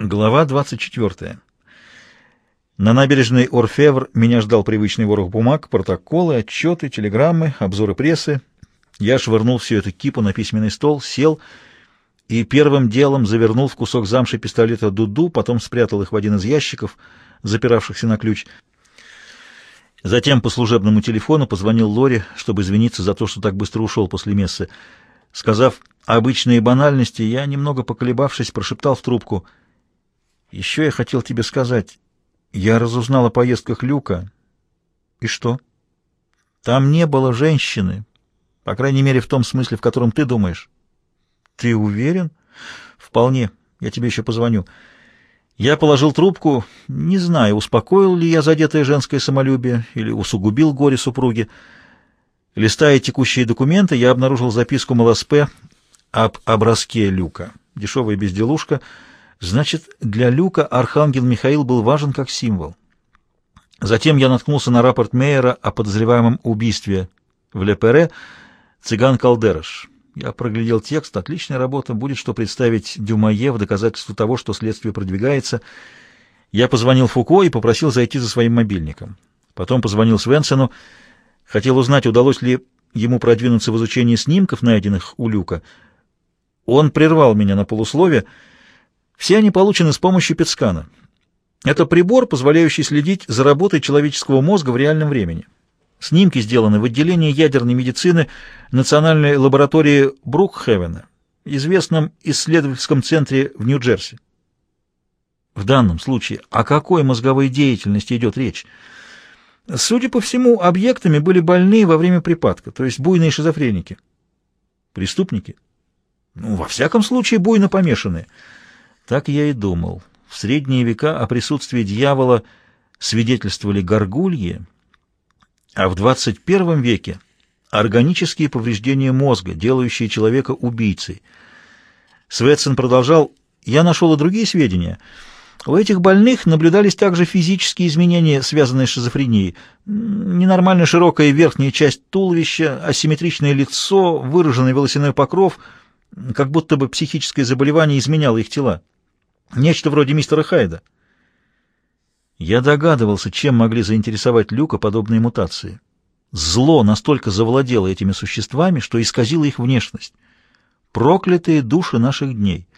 Глава 24. На набережной Орфевр меня ждал привычный ворох бумаг, протоколы, отчеты, телеграммы, обзоры прессы. Я швырнул всю эту кипу на письменный стол, сел и первым делом завернул в кусок замши пистолета дуду, потом спрятал их в один из ящиков, запиравшихся на ключ. Затем по служебному телефону позвонил Лоре, чтобы извиниться за то, что так быстро ушел после мессы. Сказав обычные банальности, я, немного поколебавшись, прошептал в трубку — еще я хотел тебе сказать. Я разузнал о поездках Люка. И что? Там не было женщины. По крайней мере, в том смысле, в котором ты думаешь. Ты уверен? Вполне. Я тебе еще позвоню. Я положил трубку, не знаю, успокоил ли я задетое женское самолюбие или усугубил горе супруги. Листая текущие документы, я обнаружил записку МЛСП об образке Люка. Дешевая безделушка — Значит, для Люка архангел Михаил был важен как символ. Затем я наткнулся на рапорт Мейера о подозреваемом убийстве в Лепере цыган Калдераш. Я проглядел текст, отличная работа, будет что представить Дюмае в доказательство того, что следствие продвигается. Я позвонил Фуко и попросил зайти за своим мобильником. Потом позвонил Свенсену, хотел узнать, удалось ли ему продвинуться в изучении снимков, найденных у Люка. Он прервал меня на полуслове, все они получены с помощью Петскана. Это прибор, позволяющий следить за работой человеческого мозга в реальном времени. Снимки сделаны в отделении ядерной медицины Национальной лаборатории Брукхевена, известном исследовательском центре в Нью-Джерси. В данном случае о какой мозговой деятельности идет речь? Судя по всему, объектами были больные во время припадка, то есть буйные шизофреники. Преступники? Ну, во всяком случае, буйно помешанные – так я и думал. В средние века о присутствии дьявола свидетельствовали горгульи, а в 21 веке органические повреждения мозга, делающие человека убийцей. Светсон продолжал, я нашел и другие сведения. У этих больных наблюдались также физические изменения, связанные с шизофренией. Ненормально широкая верхняя часть туловища, асимметричное лицо, выраженный волосяной покров, как будто бы психическое заболевание изменяло их тела. Нечто вроде мистера Хайда. Я догадывался, чем могли заинтересовать Люка подобные мутации. Зло настолько завладело этими существами, что исказило их внешность. Проклятые души наших дней.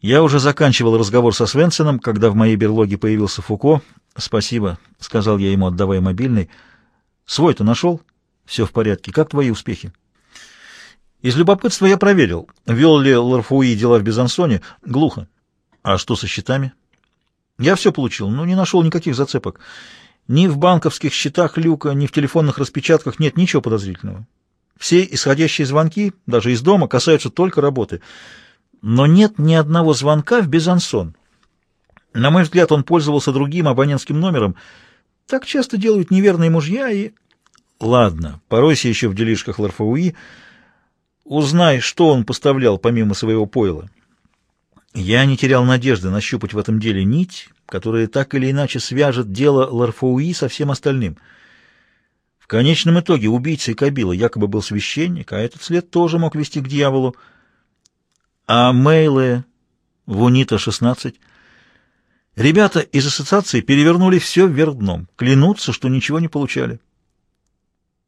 Я уже заканчивал разговор со Свенсеном, когда в моей берлоге появился Фуко. «Спасибо», — сказал я ему, отдавая мобильный. «Свой-то нашел? Все в порядке. Как твои успехи?» Из любопытства я проверил, вел ли Ларфуи дела в Безансоне. Глухо. А что со счетами? Я все получил, но не нашел никаких зацепок. Ни в банковских счетах Люка, ни в телефонных распечатках нет ничего подозрительного. Все исходящие звонки, даже из дома, касаются только работы. Но нет ни одного звонка в Безансон. На мой взгляд, он пользовался другим абонентским номером. Так часто делают неверные мужья и... Ладно, поройся еще в делишках Ларфауи, Узнай, что он поставлял помимо своего пойла. Я не терял надежды нащупать в этом деле нить, которая так или иначе свяжет дело Ларфауи со всем остальным. В конечном итоге убийцей Кабила якобы был священник, а этот след тоже мог вести к дьяволу. А Мейле в Унита-16... Ребята из ассоциации перевернули все вверх дном, клянутся, что ничего не получали.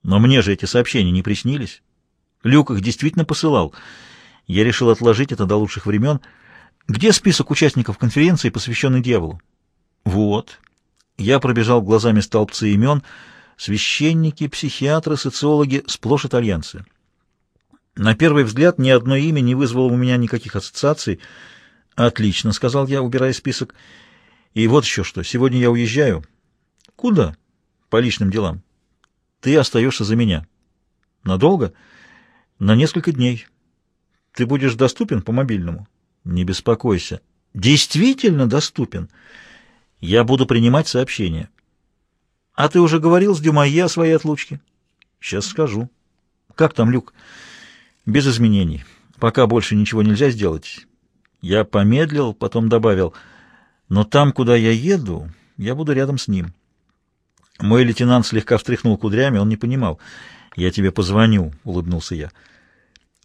Но мне же эти сообщения не приснились. Люк их действительно посылал. Я решил отложить это до лучших времен. Где список участников конференции, посвященный дьяволу? Вот. Я пробежал глазами столбцы имен. Священники, психиатры, социологи, сплошь итальянцы. На первый взгляд ни одно имя не вызвало у меня никаких ассоциаций. «Отлично», — сказал я, убирая список. «И вот еще что. Сегодня я уезжаю». «Куда?» «По личным делам». «Ты остаешься за меня». «Надолго?» На несколько дней. Ты будешь доступен по мобильному? Не беспокойся. Действительно доступен. Я буду принимать сообщения. А ты уже говорил с Дюмайе о своей отлучке? Сейчас скажу. Как там, Люк? Без изменений. Пока больше ничего нельзя сделать. Я помедлил, потом добавил. Но там, куда я еду, я буду рядом с ним. Мой лейтенант слегка встряхнул кудрями, он не понимал. «Я тебе позвоню», — улыбнулся я.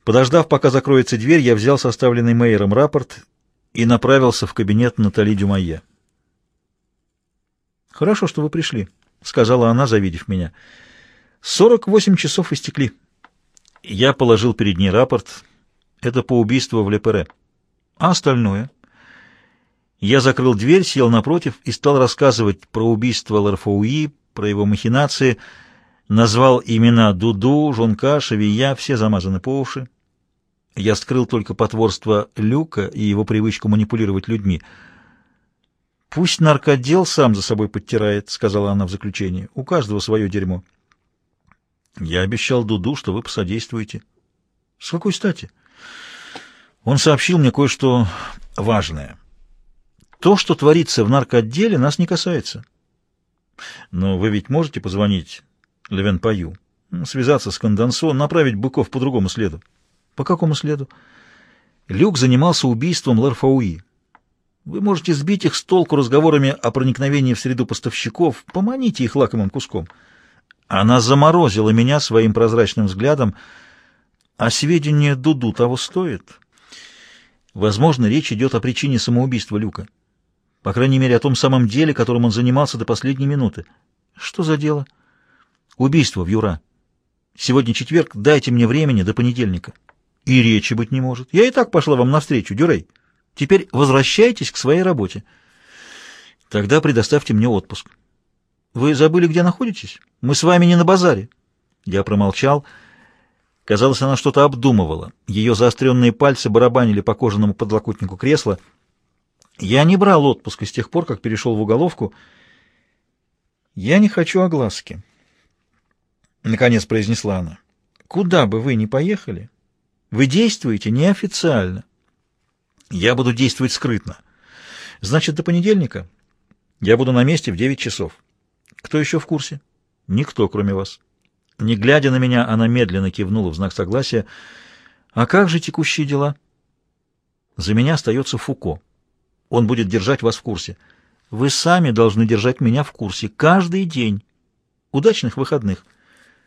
Подождав, пока закроется дверь, я взял составленный Мейером рапорт и направился в кабинет Натали Дюмайе. «Хорошо, что вы пришли», — сказала она, завидев меня. «Сорок восемь часов истекли». Я положил перед ней рапорт. Это по убийству в Лепере. А остальное? Я закрыл дверь, сел напротив и стал рассказывать про убийство Ларфауи, про его махинации, назвал имена Дуду, Жонка, Шавия, все замазаны по уши. Я скрыл только потворство Люка и его привычку манипулировать людьми. «Пусть наркотдел сам за собой подтирает», — сказала она в заключении. «У каждого свое дерьмо». «Я обещал Дуду, что вы посодействуете». «С какой стати?» Он сообщил мне кое-что важное. То, что творится в наркоотделе, нас не касается. Но вы ведь можете позвонить Левен Паю, связаться с Конденсо, направить быков по другому следу. По какому следу? Люк занимался убийством Ларфауи. Вы можете сбить их с толку разговорами о проникновении в среду поставщиков, поманите их лакомым куском. Она заморозила меня своим прозрачным взглядом, а сведения Дуду того стоит. Возможно, речь идет о причине самоубийства Люка. По крайней мере, о том самом деле, которым он занимался до последней минуты. Что за дело? Убийство в Юра. Сегодня четверг, дайте мне времени до понедельника. И речи быть не может. Я и так пошла вам навстречу, Дюрей. Теперь возвращайтесь к своей работе. Тогда предоставьте мне отпуск. Вы забыли, где находитесь? Мы с вами не на базаре. Я промолчал. Казалось, она что-то обдумывала. Ее заостренные пальцы барабанили по кожаному подлокотнику кресла. Я не брал отпуска с тех пор, как перешел в уголовку. Я не хочу огласки. Наконец произнесла она. Куда бы вы ни поехали, вы действуете неофициально. Я буду действовать скрытно. Значит, до понедельника я буду на месте в девять часов. Кто еще в курсе? Никто, кроме вас. Не глядя на меня, она медленно кивнула в знак согласия. А как же текущие дела? За меня остается Фуко. Он будет держать вас в курсе. Вы сами должны держать меня в курсе каждый день. Удачных выходных.